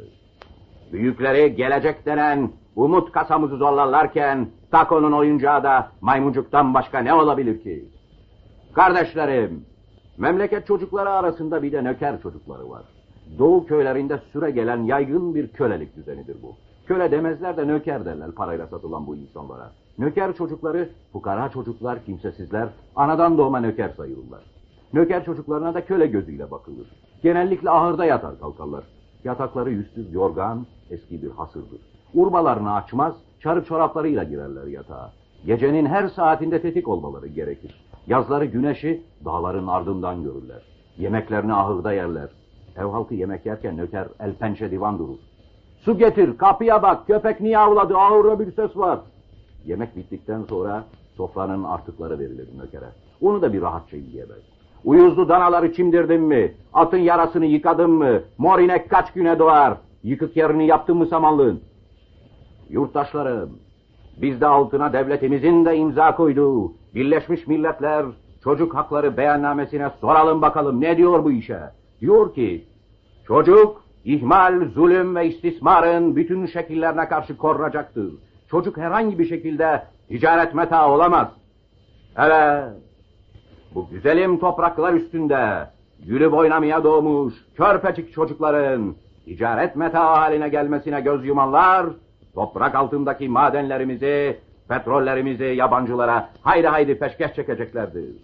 Büyükleri gelecek denen umut kasamızı zorlarlarken Tako'nun oyuncağı da maymuncuktan başka ne olabilir ki? Kardeşlerim, memleket çocukları arasında bir de nöker çocukları var. Doğu köylerinde süre gelen yaygın bir kölelik düzenidir bu. Köle demezler de nöker derler parayla satılan bu insanlara. Nöker çocukları, fukara çocuklar, kimsesizler, anadan doğma nöker sayılırlar. Nöker çocuklarına da köle gözüyle bakılır. Genellikle ahırda yatar kalkarlar. Yatakları yüzsüz yorgan, eski bir hasırdır. Urbalarını açmaz, çarık çoraplarıyla girerler yatağa. Gecenin her saatinde tetik olmaları gerekir. Yazları güneşi dağların ardından görürler. Yemeklerini ahırda yerler. Ev halkı yemek yerken nöker el pençe divan durur. Su getir, kapıya bak, köpek niye avladı, ağırda bir ses var. Yemek bittikten sonra sofranın artıkları verilir nökere. Onu da bir rahatça yiyemez. Uyuzlu danaları çimdirdin mi? Atın yarasını yıkadın mı? Mor inek kaç güne doğar? Yıkık yerini yaptın mı samanlığın? Yurttaşlarım, biz de altına devletimizin de imza koyduğu Birleşmiş Milletler Çocuk Hakları Beyannamesine soralım bakalım ne diyor bu işe? Diyor ki, çocuk ihmal, zulüm ve istismarın bütün şekillerine karşı korunacaktır. Çocuk herhangi bir şekilde ticaret meta olamaz. Evet, bu güzelim topraklar üstünde gülüp oynamaya doğmuş körpecik çocukların ticaret meta haline gelmesine göz yumanlar, toprak altındaki madenlerimizi, petrollerimizi yabancılara haydi haydi peşkeş çekeceklerdir.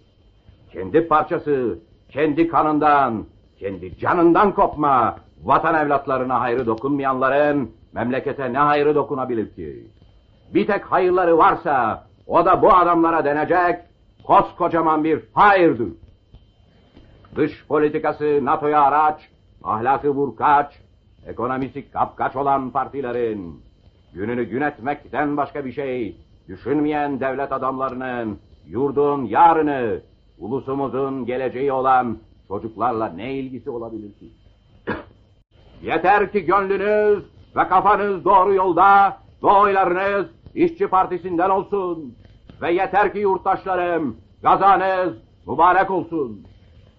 Kendi parçası, kendi kanından, kendi canından kopma, vatan evlatlarına hayrı dokunmayanların memlekete ne hayrı dokunabilir ki? Bir tek hayırları varsa o da bu adamlara denecek koskocaman bir hayırdır. Dış politikası NATO'ya araç, ahlakı vurkaç, ekonomisi kapkaç olan partilerin gününü gün etmekten başka bir şey düşünmeyen devlet adamlarının yurdun yarını, ulusumuzun geleceği olan çocuklarla ne ilgisi olabilir ki? Yeter ki gönlünüz ve kafanız doğru yolda, doğuylarınız işçi partisinden olsun. Ve yeter ki yurttaşlarım, gazanız mübarek olsun.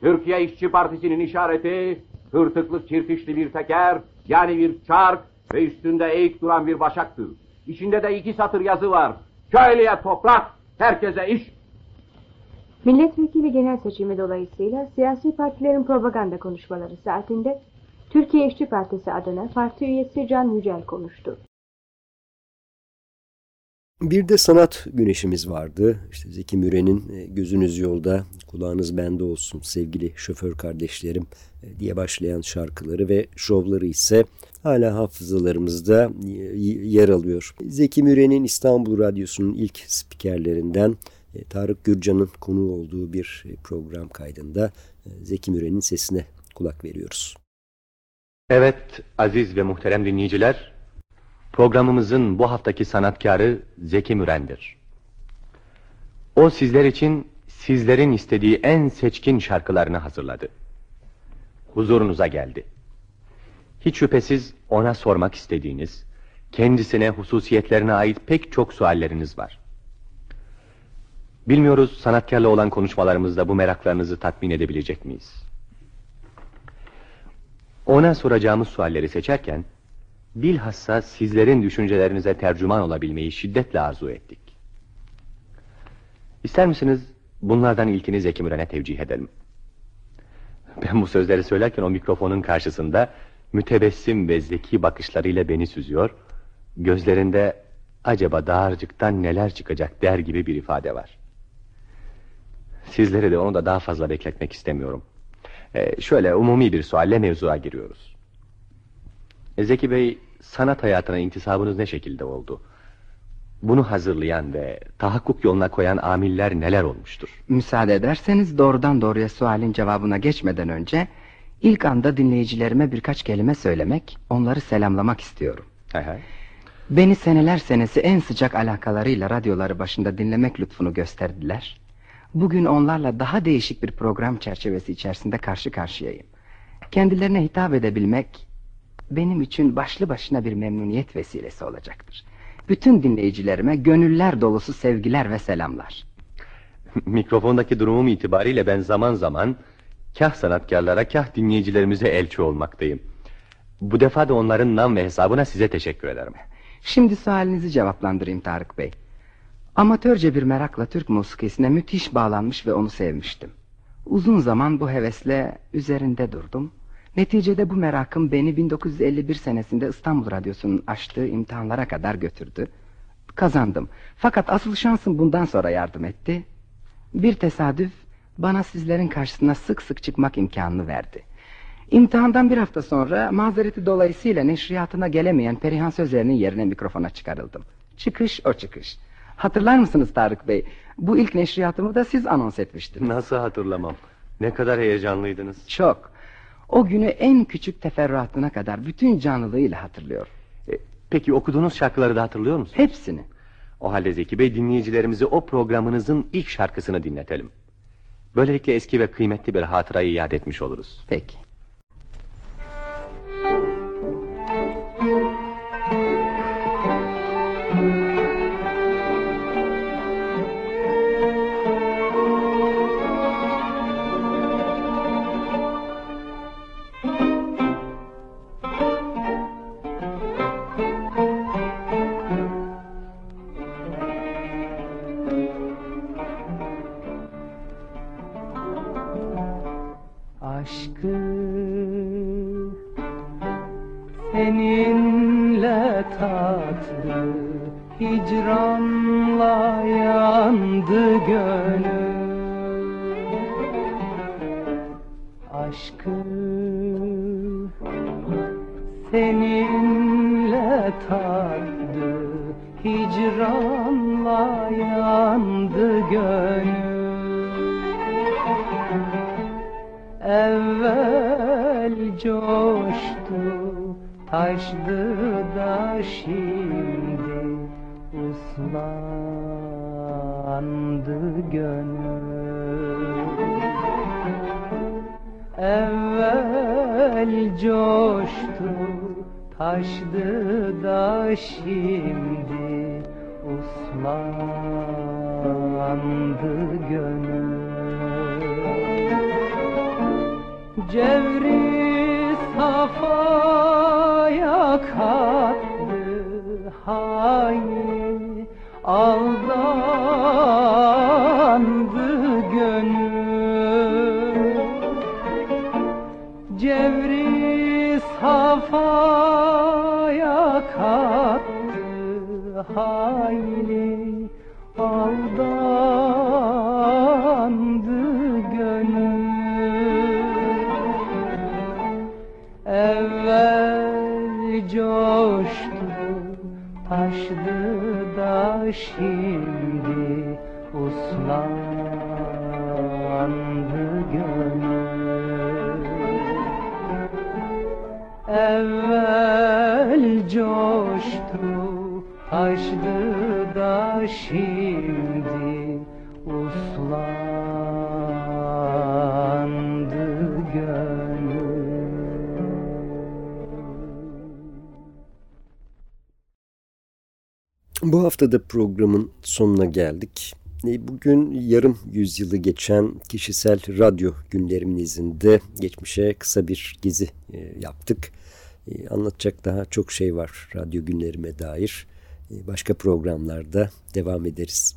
Türkiye İşçi Partisi'nin işareti, hırtıklı çirkişli bir teker, yani bir çark ve üstünde eğik duran bir başaktır. İçinde de iki satır yazı var. Köylüye toprak, herkese iş. Milletvekili genel seçimi dolayısıyla siyasi partilerin propaganda konuşmaları saatinde Türkiye İşçi Partisi adına parti üyesi Can Yücel konuştu. Bir de sanat güneşimiz vardı. İşte Zeki Müren'in e, Gözünüz Yolda, Kulağınız Bende Olsun sevgili şoför kardeşlerim e, diye başlayan şarkıları ve şovları ise hala hafızalarımızda e, yer alıyor. Zeki Müren'in İstanbul Radyosu'nun ilk spikerlerinden Tarık Gürcan'ın konuğu olduğu bir program kaydında Zeki Müren'in sesine kulak veriyoruz. Evet aziz ve muhterem dinleyiciler, Programımızın bu haftaki sanatkarı Zeki Müren'dir. O sizler için sizlerin istediği en seçkin şarkılarını hazırladı. Huzurunuza geldi. Hiç şüphesiz ona sormak istediğiniz, kendisine hususiyetlerine ait pek çok sualleriniz var. Bilmiyoruz sanatkarla olan konuşmalarımızda bu meraklarınızı tatmin edebilecek miyiz? Ona soracağımız sualleri seçerken bilhassa sizlerin düşüncelerinize tercüman olabilmeyi şiddetle arzu ettik. İster misiniz bunlardan ilkini Zeki Müren'e tevcih edelim? Ben bu sözleri söylerken o mikrofonun karşısında mütebessim ve zeki bakışlarıyla beni süzüyor, gözlerinde acaba dağarcıktan neler çıkacak der gibi bir ifade var. Sizleri de onu da daha fazla bekletmek istemiyorum. Ee, şöyle umumi bir sualle mevzuya giriyoruz. Zeki Bey, sanat hayatına intisabınız ne şekilde oldu? Bunu hazırlayan ve tahakkuk yoluna koyan amiller neler olmuştur? Müsaade ederseniz doğrudan doğruya sualin cevabına geçmeden önce... ...ilk anda dinleyicilerime birkaç kelime söylemek, onları selamlamak istiyorum. Beni seneler senesi en sıcak alakalarıyla radyoları başında dinlemek lütfunu gösterdiler. Bugün onlarla daha değişik bir program çerçevesi içerisinde karşı karşıyayım. Kendilerine hitap edebilmek benim için başlı başına bir memnuniyet vesilesi olacaktır. Bütün dinleyicilerime gönüller dolusu sevgiler ve selamlar. Mikrofondaki durumum itibariyle ben zaman zaman kah sanatkarlara kah dinleyicilerimize elçi olmaktayım. Bu defa da onların nam ve hesabına size teşekkür ederim. Şimdi sualinizi cevaplandırayım Tarık Bey. Amatörce bir merakla Türk musikisine müthiş bağlanmış ve onu sevmiştim. Uzun zaman bu hevesle üzerinde durdum. Neticede bu merakım beni 1951 senesinde İstanbul Radyosu'nun açtığı imtihanlara kadar götürdü. Kazandım. Fakat asıl şansım bundan sonra yardım etti. Bir tesadüf bana sizlerin karşısına sık sık çıkmak imkanını verdi. İmtihandan bir hafta sonra mazereti dolayısıyla neşriyatına gelemeyen Perihan Sözler'in yerine mikrofona çıkarıldım. Çıkış o çıkış. Hatırlar mısınız Tarık Bey? Bu ilk neşriyatımı da siz anons etmiştiniz. Nasıl hatırlamam? Ne kadar heyecanlıydınız. Çok. O günü en küçük teferruatına kadar bütün canlılığıyla hatırlıyor. E, peki okuduğunuz şarkıları da hatırlıyor musunuz? Hepsini. O halde Zeki Bey dinleyicilerimizi o programınızın ilk şarkısını dinletelim. Böylelikle eski ve kıymetli bir hatırayı iade etmiş oluruz. Peki. Bu hafta da programın sonuna geldik. E, bugün yarım yüzyılı geçen kişisel radyo günlerimin izinde geçmişe kısa bir gezi e, yaptık. E, anlatacak daha çok şey var radyo günlerime dair. Başka programlarda devam ederiz.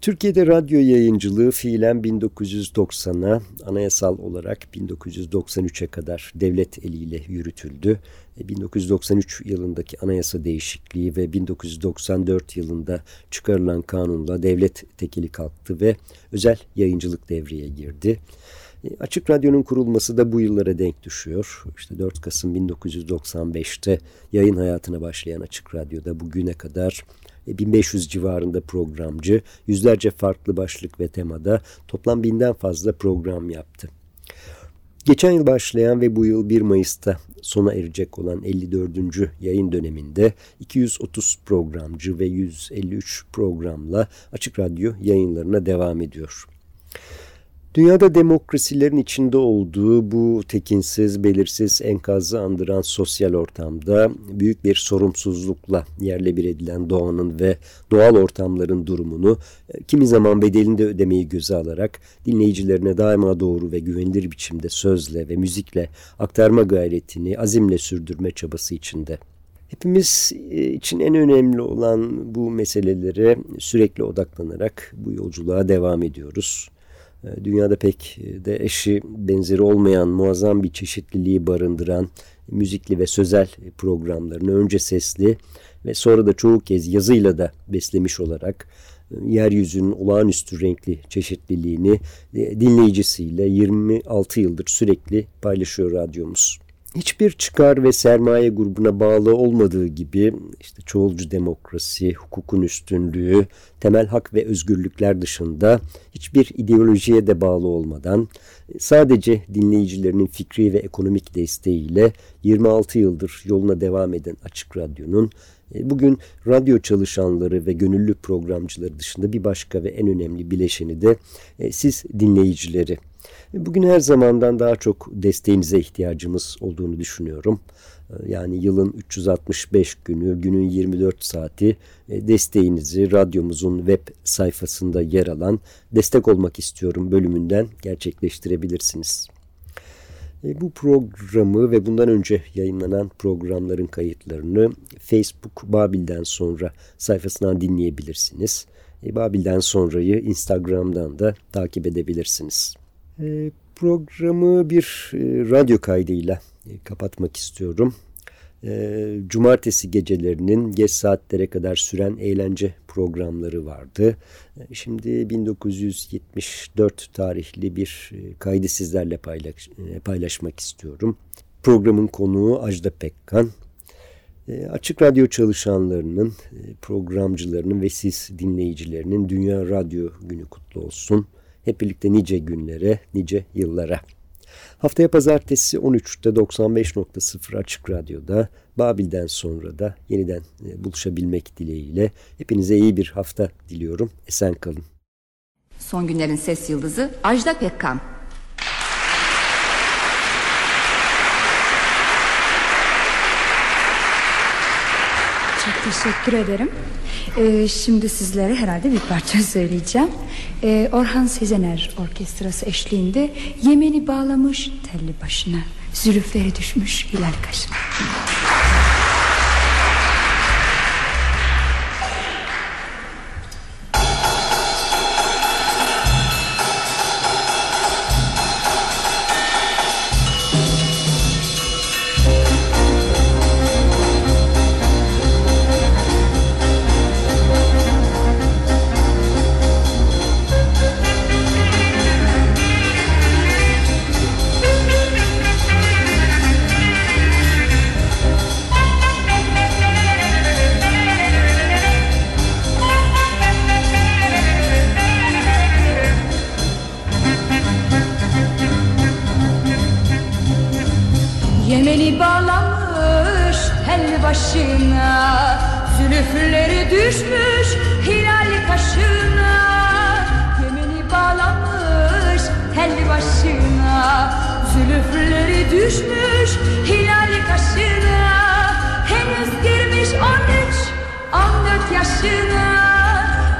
Türkiye'de radyo yayıncılığı fiilen 1990'a anayasal olarak 1993'e kadar devlet eliyle yürütüldü. 1993 e, yılındaki anayasa değişikliği ve 1994 yılında çıkarılan kanunla devlet tekili kalktı ve özel yayıncılık devreye girdi. E, Açık Radyo'nun kurulması da bu yıllara denk düşüyor. İşte 4 Kasım 1995'te yayın hayatına başlayan Açık Radyo'da bugüne kadar 1500 e, civarında programcı, yüzlerce farklı başlık ve temada toplam binden fazla program yaptı. Geçen yıl başlayan ve bu yıl 1 Mayıs'ta sona erecek olan 54. yayın döneminde 230 programcı ve 153 programla Açık Radyo yayınlarına devam ediyor. Dünyada demokrasilerin içinde olduğu bu tekinsiz, belirsiz, enkazı andıran sosyal ortamda büyük bir sorumsuzlukla yerle bir edilen doğanın ve doğal ortamların durumunu e, kimi zaman bedelinde ödemeyi göze alarak dinleyicilerine daima doğru ve güvenilir biçimde sözle ve müzikle aktarma gayretini azimle sürdürme çabası içinde. Hepimiz e, için en önemli olan bu meselelere sürekli odaklanarak bu yolculuğa devam ediyoruz. Ee, dünyada pek e, de eşi benzeri olmayan muazzam bir çeşitliliği barındıran müzikli ve sözel programlarını önce sesli ve sonra da çoğu kez yazıyla da beslemiş olarak e, yeryüzünün olağanüstü renkli çeşitliliğini e, dinleyicisiyle 26 yıldır sürekli paylaşıyor radyomuz hiçbir çıkar ve sermaye grubuna bağlı olmadığı gibi işte çoğulcu demokrasi, hukukun üstünlüğü, temel hak ve özgürlükler dışında hiçbir ideolojiye de bağlı olmadan sadece dinleyicilerinin fikri ve ekonomik desteğiyle 26 yıldır yoluna devam eden Açık Radyo'nun e, bugün radyo çalışanları ve gönüllü programcıları dışında bir başka ve en önemli bileşeni de e, siz dinleyicileri Bugün her zamandan daha çok desteğinize ihtiyacımız olduğunu düşünüyorum. Ee, yani yılın 365 günü, günün 24 saati e, desteğinizi radyomuzun web sayfasında yer alan Destek Olmak istiyorum bölümünden gerçekleştirebilirsiniz. E, bu programı ve bundan önce yayınlanan programların kayıtlarını Facebook Babil'den sonra sayfasından dinleyebilirsiniz. E, Babil'den sonrayı Instagram'dan da takip edebilirsiniz. Ee, programı bir e, radyo kaydıyla e, kapatmak istiyorum. Ee, cumartesi gecelerinin geç saatlere kadar süren eğlence programları vardı. Ee, şimdi 1974 tarihli bir e, kaydı sizlerle paylaş, paylaşmak istiyorum. Programın konuğu Ajda Pekkan. Açık Radyo çalışanlarının, programcılarının ve siz dinleyicilerinin Dünya Radyo Günü kutlu olsun. Hep birlikte nice günlere, nice yıllara. Haftaya pazartesi 13'te 95.0 Açık Radyo'da Babil'den sonra da yeniden e, buluşabilmek dileğiyle hepinize iyi bir hafta diliyorum. Esen kalın. Son günlerin ses yıldızı Ajda Pekkan. Çok teşekkür ederim. Ee, şimdi sizlere herhalde bir parça söyleyeceğim. Ee, Orhan Sezener Orkestrası eşliğinde Yemeni bağlamış telli başına. Zülüfleri düşmüş hilal kaşına. Düşmüş hilal kaşına. Yemini bağlamış telli başına. Zülüfleri düşmüş hilal kaşına. Henüz girmiş on üç, on dört yaşına.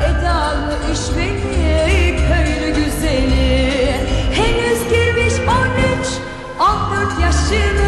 Edalı işveli köylü güzeli. Henüz girmiş on üç, on dört yaşına.